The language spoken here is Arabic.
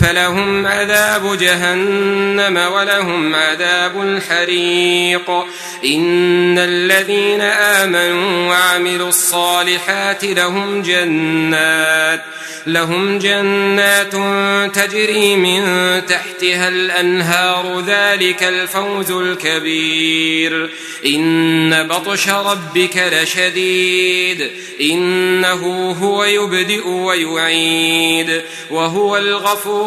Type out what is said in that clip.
فلهم عذاب جهنم ولهم عذاب الحريق. إن الذين آمنوا وعملوا الصالحات لهم جنات لهم جنات تجري من تحتها الأنهار ذلك الفوز الكبير. إن بطش ربك لشديد إنه هو يبدئ ويعيد وهو